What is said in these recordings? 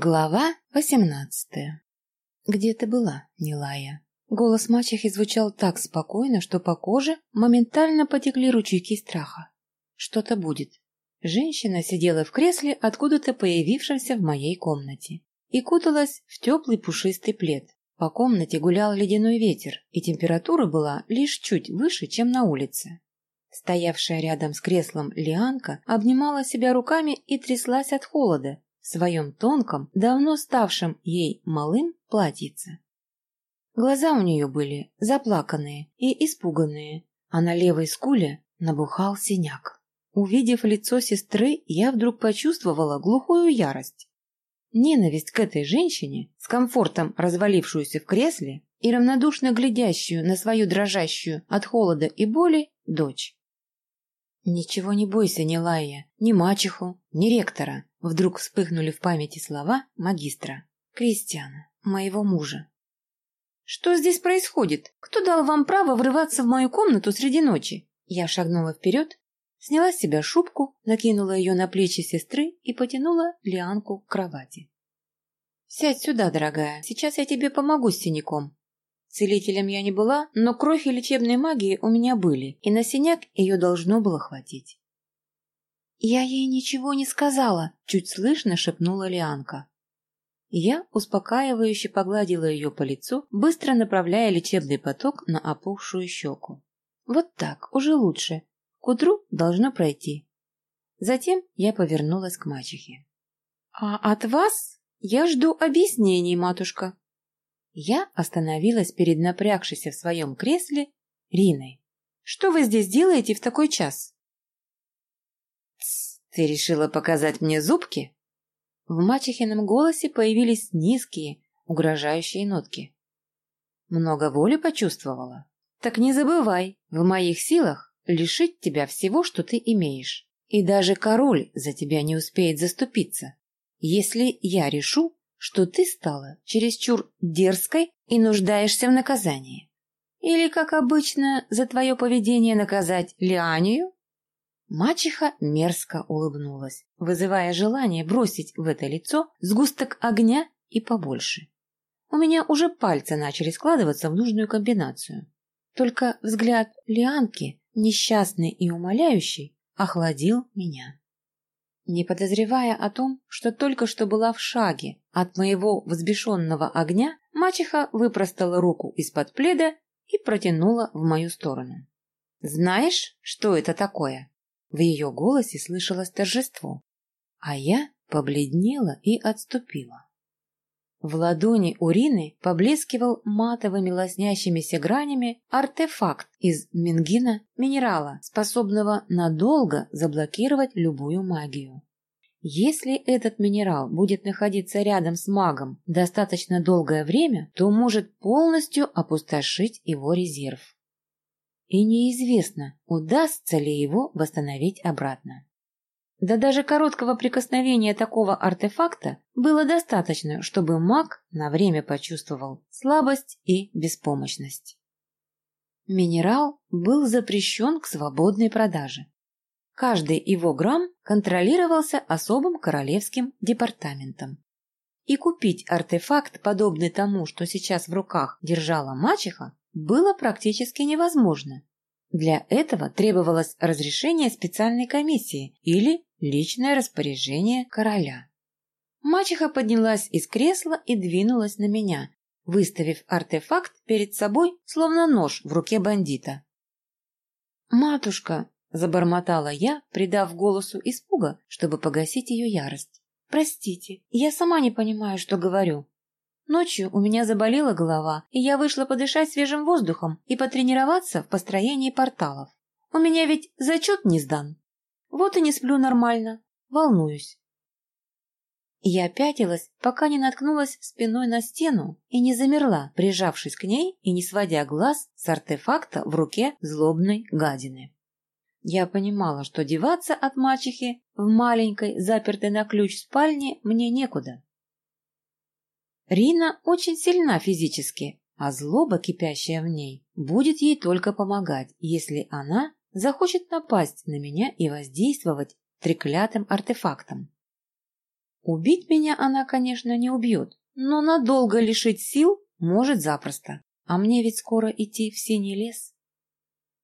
Глава восемнадцатая. «Где ты была, Нилая?» Голос мачехи звучал так спокойно, что по коже моментально потекли ручейки страха. «Что-то будет». Женщина сидела в кресле, откуда-то появившемся в моей комнате, и куталась в теплый пушистый плед. По комнате гулял ледяной ветер, и температура была лишь чуть выше, чем на улице. Стоявшая рядом с креслом Лианка обнимала себя руками и тряслась от холода, своем тонком, давно ставшем ей малым платьице. Глаза у нее были заплаканные и испуганные, а на левой скуле набухал синяк. Увидев лицо сестры, я вдруг почувствовала глухую ярость. Ненависть к этой женщине, с комфортом развалившуюся в кресле и равнодушно глядящую на свою дрожащую от холода и боли дочь. «Ничего не бойся, Нилая, ни мачеху, ни ректора», вдруг вспыхнули в памяти слова магистра. «Кристиана, моего мужа». «Что здесь происходит? Кто дал вам право врываться в мою комнату среди ночи?» Я шагнула вперед, сняла с себя шубку, накинула ее на плечи сестры и потянула Лианку к кровати. «Сядь сюда, дорогая, сейчас я тебе помогу с синяком», Целителем я не была, но крохи лечебной магии у меня были, и на синяк ее должно было хватить. «Я ей ничего не сказала», — чуть слышно шепнула Лианка. Я успокаивающе погладила ее по лицу, быстро направляя лечебный поток на опухшую щеку. Вот так, уже лучше. К утру должно пройти. Затем я повернулась к мачехе. «А от вас я жду объяснений, матушка», я остановилась перед напрягшейся в своем кресле Риной. «Что вы здесь делаете в такой час?» «Тсс, ты решила показать мне зубки?» В мачехином голосе появились низкие, угрожающие нотки. «Много воли почувствовала? Так не забывай, в моих силах лишить тебя всего, что ты имеешь. И даже король за тебя не успеет заступиться. Если я решу, что ты стала чересчур дерзкой и нуждаешься в наказании. Или, как обычно, за твое поведение наказать Лианию? Мачеха мерзко улыбнулась, вызывая желание бросить в это лицо сгусток огня и побольше. У меня уже пальцы начали складываться в нужную комбинацию. Только взгляд Лианки, несчастный и умоляющий, охладил меня. Не подозревая о том, что только что была в шаге от моего взбешенного огня, мачеха выпростала руку из-под пледа и протянула в мою сторону. «Знаешь, что это такое?» В ее голосе слышалось торжество, а я побледнела и отступила. В ладони Урины поблескивал матовыми лоснящимися гранями артефакт из мингина минерала, способного надолго заблокировать любую магию. Если этот минерал будет находиться рядом с магом достаточно долгое время, то может полностью опустошить его резерв. И неизвестно, удастся ли его восстановить обратно. Да даже короткого прикосновения такого артефакта было достаточно, чтобы маг на время почувствовал слабость и беспомощность. Минерал был запрещен к свободной продаже. Каждый его грамм контролировался особым королевским департаментом. И купить артефакт, подобный тому, что сейчас в руках держала мачеха, было практически невозможно. Для этого требовалось разрешение специальной комиссии или личное распоряжение короля. Мачеха поднялась из кресла и двинулась на меня, выставив артефакт перед собой, словно нож в руке бандита. «Матушка!» – забормотала я, придав голосу испуга, чтобы погасить ее ярость. «Простите, я сама не понимаю, что говорю. Ночью у меня заболела голова, и я вышла подышать свежим воздухом и потренироваться в построении порталов. У меня ведь зачет не сдан. Вот и не сплю нормально, волнуюсь. Я пятилась, пока не наткнулась спиной на стену и не замерла, прижавшись к ней и не сводя глаз с артефакта в руке злобной гадины. Я понимала, что деваться от мачехи в маленькой, запертой на ключ спальне мне некуда. Рина очень сильна физически, а злоба, кипящая в ней, будет ей только помогать, если она захочет напасть на меня и воздействовать треклятым артефактом. Убить меня она, конечно, не убьет, но надолго лишить сил может запросто. А мне ведь скоро идти в синий лес.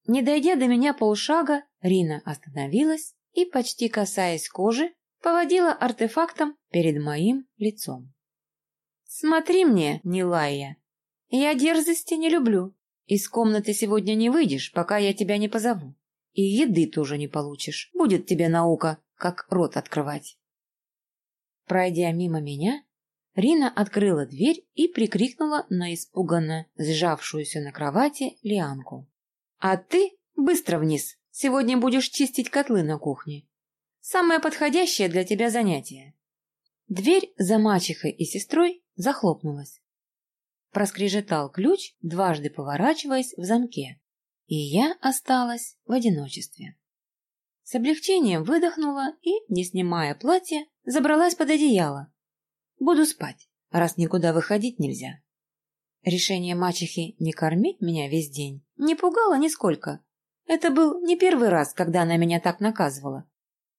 Не дойдя до меня полшага, Рина остановилась и, почти касаясь кожи, поводила артефактом перед моим лицом. «Смотри мне, Нилая, я дерзости не люблю. Из комнаты сегодня не выйдешь, пока я тебя не позову. И еды тоже не получишь. Будет тебе наука, как рот открывать». Пройдя мимо меня, Рина открыла дверь и прикрикнула на испуганно сжавшуюся на кровати Лианку. «А ты быстро вниз! Сегодня будешь чистить котлы на кухне. Самое подходящее для тебя занятие». Дверь за мачехой и сестрой захлопнулась. Проскрежетал ключ, дважды поворачиваясь в замке, и я осталась в одиночестве. С облегчением выдохнула и, не снимая платья, забралась под одеяло, Буду спать, раз никуда выходить нельзя. Решение мачехи не кормить меня весь день не пугало нисколько. Это был не первый раз, когда она меня так наказывала.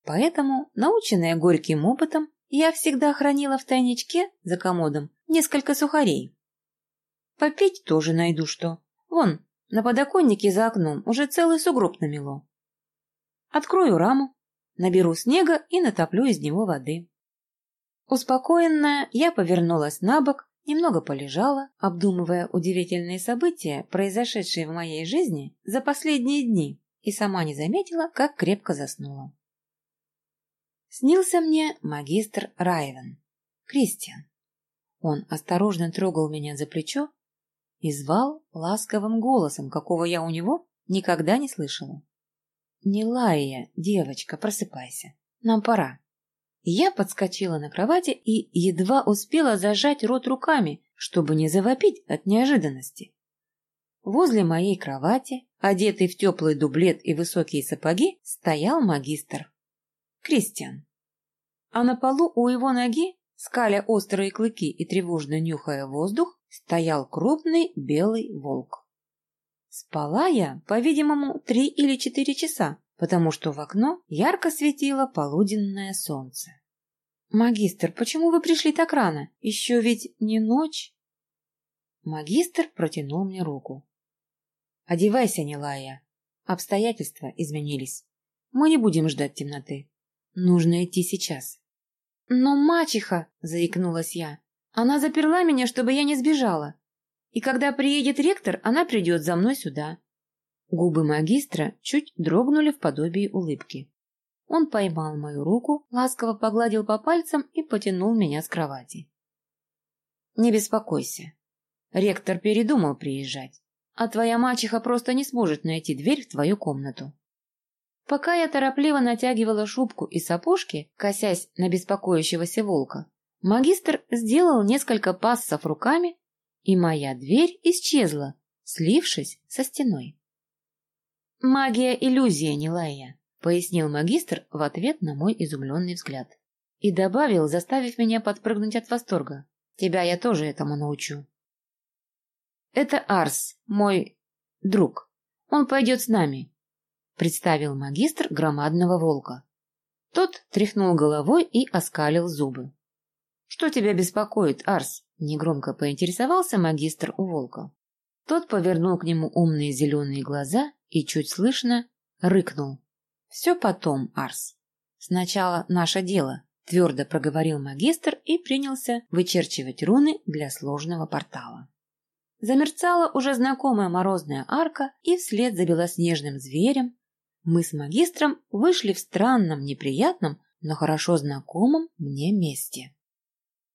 Поэтому, наученная горьким опытом, я всегда хранила в тайничке за комодом несколько сухарей. Попить тоже найду что. Вон, на подоконнике за окном уже целый сугроб намело. Открою раму, наберу снега и натоплю из него воды. Успокоенная, я повернулась на бок, немного полежала, обдумывая удивительные события, произошедшие в моей жизни за последние дни, и сама не заметила, как крепко заснула. Снился мне магистр Райвен, Кристиан. Он осторожно трогал меня за плечо и звал ласковым голосом, какого я у него никогда не слышала. «Не лая, девочка, просыпайся. Нам пора». Я подскочила на кровати и едва успела зажать рот руками, чтобы не завопить от неожиданности. Возле моей кровати, одетый в теплый дублет и высокие сапоги, стоял магистр. Кристиан. А на полу у его ноги, скаля острые клыки и тревожно нюхая воздух, стоял крупный белый волк. Спала я, по-видимому, три или четыре часа, потому что в окно ярко светило полуденное солнце. «Магистр, почему вы пришли так рано? Еще ведь не ночь?» Магистр протянул мне руку. «Одевайся, Нилая. Обстоятельства изменились. Мы не будем ждать темноты. Нужно идти сейчас». «Но мачеха!» — заикнулась я. «Она заперла меня, чтобы я не сбежала. И когда приедет ректор, она придет за мной сюда. Губы магистра чуть дрогнули в подобии улыбки. Он поймал мою руку, ласково погладил по пальцам и потянул меня с кровати. «Не беспокойся. Ректор передумал приезжать, а твоя мачеха просто не сможет найти дверь в твою комнату». Пока я торопливо натягивала шубку и сапожки, косясь на беспокоящегося волка, магистр сделал несколько пассов руками, и моя дверь исчезла, слившись со стеной. «Магия иллюзия, Нилая», — пояснил магистр в ответ на мой изумленный взгляд. И добавил, заставив меня подпрыгнуть от восторга. «Тебя я тоже этому научу». «Это Арс, мой друг. Он пойдет с нами», — представил магистр громадного волка. Тот тряхнул головой и оскалил зубы. «Что тебя беспокоит, Арс?» — негромко поинтересовался магистр у волка. Тот повернул к нему умные зеленые глаза и чуть слышно рыкнул. «Все потом, Арс. Сначала наше дело», — твердо проговорил магистр и принялся вычерчивать руны для сложного портала. Замерцала уже знакомая морозная арка, и вслед за белоснежным зверем мы с магистром вышли в странном, неприятном, но хорошо знакомом мне месте.